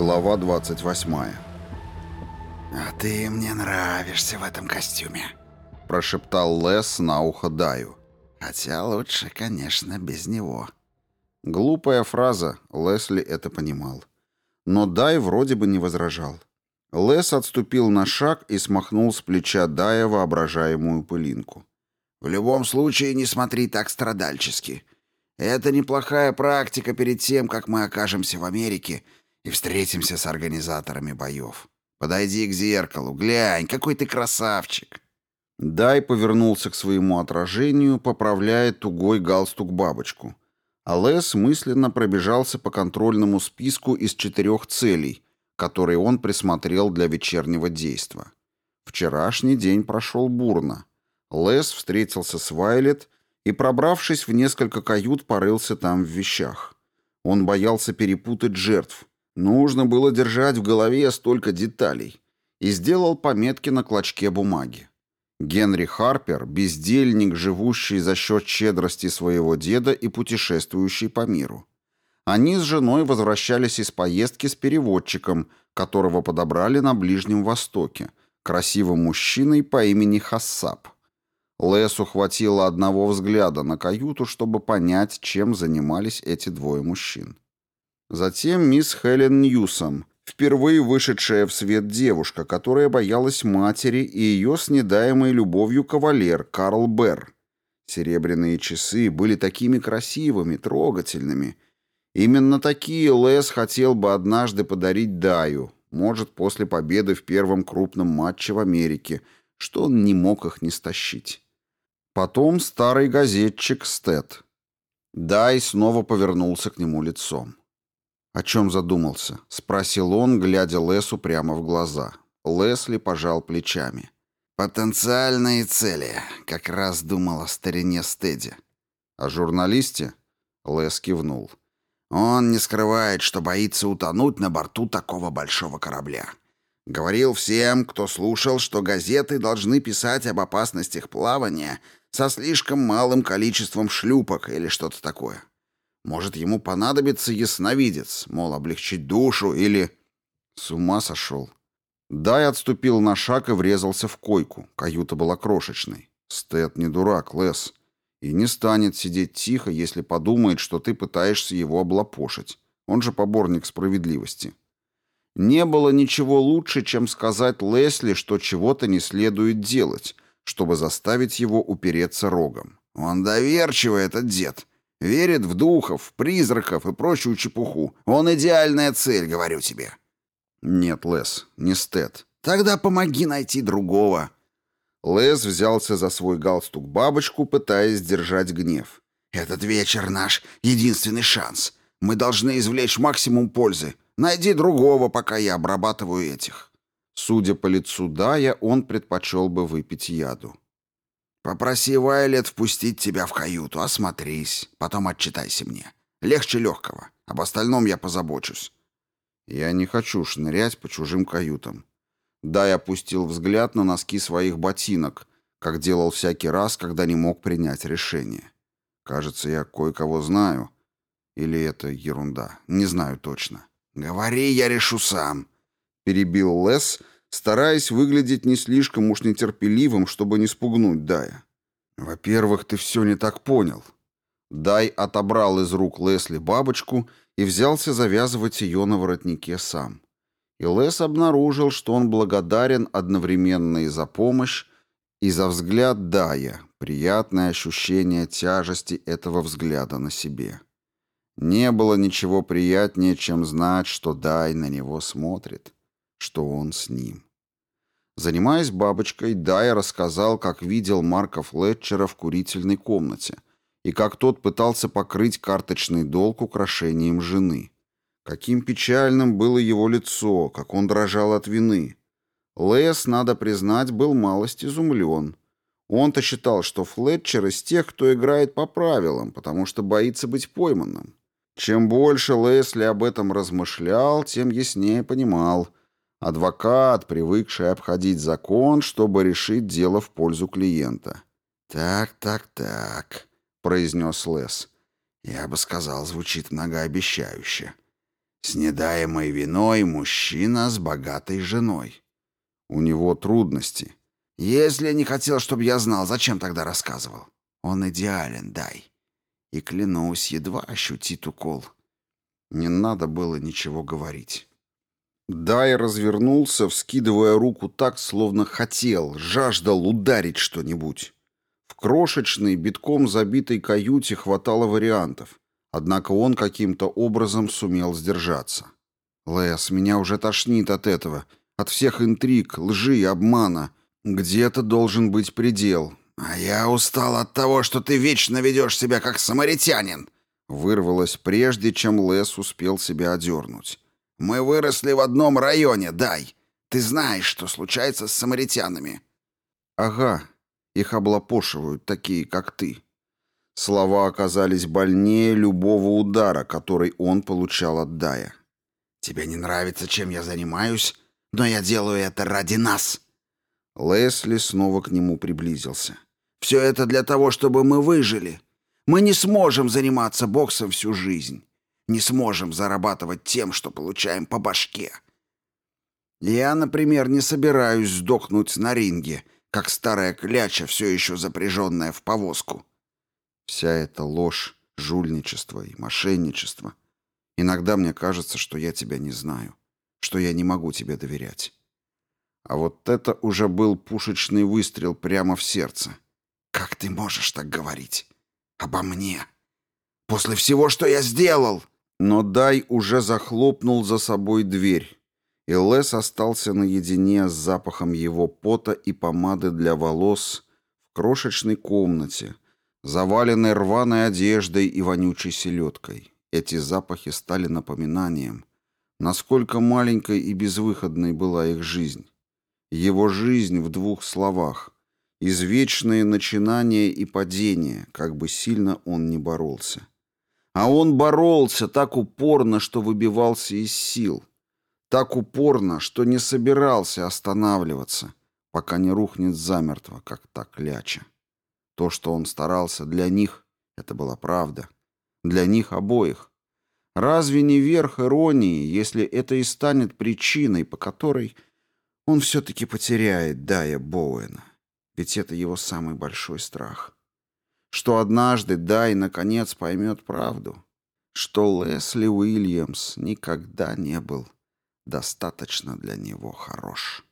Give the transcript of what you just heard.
Глава 28 «А ты мне нравишься в этом костюме», — прошептал Лес на ухо Даю. «Хотя лучше, конечно, без него». Глупая фраза, Лесли это понимал. Но Дай вроде бы не возражал. Лес отступил на шаг и смахнул с плеча Дая воображаемую пылинку. «В любом случае не смотри так страдальчески. Это неплохая практика перед тем, как мы окажемся в Америке», и встретимся с организаторами боев. Подойди к зеркалу, глянь, какой ты красавчик!» Дай повернулся к своему отражению, поправляя тугой галстук бабочку. А Лес мысленно пробежался по контрольному списку из четырех целей, которые он присмотрел для вечернего действа. Вчерашний день прошел бурно. Лес встретился с Вайлет и, пробравшись в несколько кают, порылся там в вещах. Он боялся перепутать жертв, Нужно было держать в голове столько деталей. И сделал пометки на клочке бумаги. Генри Харпер – бездельник, живущий за счет щедрости своего деда и путешествующий по миру. Они с женой возвращались из поездки с переводчиком, которого подобрали на Ближнем Востоке, красивым мужчиной по имени Хассап. Лесу хватило одного взгляда на каюту, чтобы понять, чем занимались эти двое мужчин. Затем мисс Хелен Ньюсом, впервые вышедшая в свет девушка, которая боялась матери и ее снедаемой любовью кавалер Карл Берр. Серебряные часы были такими красивыми, трогательными. Именно такие Лес хотел бы однажды подарить Даю, может, после победы в первом крупном матче в Америке, что он не мог их не стащить. Потом старый газетчик Стед. Дай снова повернулся к нему лицом. «О чем задумался?» — спросил он, глядя Лесу прямо в глаза. Лесли пожал плечами. «Потенциальные цели. Как раз думал о старине Стеди». «О журналисте?» — Лес кивнул. «Он не скрывает, что боится утонуть на борту такого большого корабля. Говорил всем, кто слушал, что газеты должны писать об опасностях плавания со слишком малым количеством шлюпок или что-то такое. Может, ему понадобится ясновидец, мол, облегчить душу или... С ума сошел. Дай отступил на шаг и врезался в койку. Каюта была крошечной. Стэд не дурак, Лес. И не станет сидеть тихо, если подумает, что ты пытаешься его облапошить. Он же поборник справедливости. Не было ничего лучше, чем сказать Лесли, что чего-то не следует делать, чтобы заставить его упереться рогом. «Он доверчивый, этот дед!» Верит в духов, призраков и прочую чепуху. Он идеальная цель, говорю тебе». «Нет, Лес, не Стед. Тогда помоги найти другого». Лес взялся за свой галстук бабочку, пытаясь сдержать гнев. «Этот вечер наш единственный шанс. Мы должны извлечь максимум пользы. Найди другого, пока я обрабатываю этих». Судя по лицу Дая, он предпочел бы выпить яду. Попроси Вайлет впустить тебя в каюту, осмотрись, потом отчитайся мне. Легче легкого. Об остальном я позабочусь. Я не хочу шнырять по чужим каютам. Дай опустил взгляд на носки своих ботинок, как делал всякий раз, когда не мог принять решение. Кажется, я кое-кого знаю. Или это ерунда? Не знаю точно. «Говори, я решу сам», — перебил Лес, стараясь выглядеть не слишком уж нетерпеливым, чтобы не спугнуть Дая. «Во-первых, ты все не так понял». Дай отобрал из рук Лесли бабочку и взялся завязывать ее на воротнике сам. И Лес обнаружил, что он благодарен одновременно и за помощь, и за взгляд Дая, приятное ощущение тяжести этого взгляда на себе. Не было ничего приятнее, чем знать, что Дай на него смотрит что он с ним. Занимаясь бабочкой, Дайер рассказал, как видел Марка Флетчера в курительной комнате и как тот пытался покрыть карточный долг украшением жены. Каким печальным было его лицо, как он дрожал от вины. Лес, надо признать, был малость изумлен. Он-то считал, что Флетчер из тех, кто играет по правилам, потому что боится быть пойманным. Чем больше Лесли об этом размышлял, тем яснее понимал – Адвокат, привыкший обходить закон, чтобы решить дело в пользу клиента. «Так, так, так», — произнес Лес. «Я бы сказал, звучит многообещающе. С недаемой виной мужчина с богатой женой. У него трудности. Если не хотел, чтобы я знал, зачем тогда рассказывал? Он идеален, дай. И, клянусь, едва ощутит укол». Не надо было ничего говорить. Дай развернулся, вскидывая руку так, словно хотел, жаждал ударить что-нибудь. В крошечной, битком забитой каюте хватало вариантов, однако он каким-то образом сумел сдержаться. Лес, меня уже тошнит от этого, от всех интриг, лжи и обмана. Где-то должен быть предел». «А я устал от того, что ты вечно ведешь себя как самаритянин», вырвалось прежде, чем Лес успел себя одернуть. Мы выросли в одном районе, Дай. Ты знаешь, что случается с самаритянами». «Ага, их облапошивают такие, как ты». Слова оказались больнее любого удара, который он получал от Дая. «Тебе не нравится, чем я занимаюсь, но я делаю это ради нас». Лесли снова к нему приблизился. «Все это для того, чтобы мы выжили. Мы не сможем заниматься боксом всю жизнь не сможем зарабатывать тем, что получаем по башке. Я, например, не собираюсь сдохнуть на ринге, как старая кляча, все еще запряженная в повозку. Вся эта ложь, жульничество и мошенничество. Иногда мне кажется, что я тебя не знаю, что я не могу тебе доверять. А вот это уже был пушечный выстрел прямо в сердце. Как ты можешь так говорить? Обо мне? После всего, что я сделал? Но Дай уже захлопнул за собой дверь, и Лес остался наедине с запахом его пота и помады для волос в крошечной комнате, заваленной рваной одеждой и вонючей селедкой. Эти запахи стали напоминанием, насколько маленькой и безвыходной была их жизнь. Его жизнь в двух словах — извечные начинания и падения, как бы сильно он ни боролся. А он боролся так упорно, что выбивался из сил. Так упорно, что не собирался останавливаться, пока не рухнет замертво, как та кляча. То, что он старался для них, это была правда. Для них обоих. Разве не верх иронии, если это и станет причиной, по которой он все-таки потеряет Дая Боуэна? Ведь это его самый большой страх — что однажды Дай наконец поймет правду, что Лесли Уильямс никогда не был достаточно для него хорош.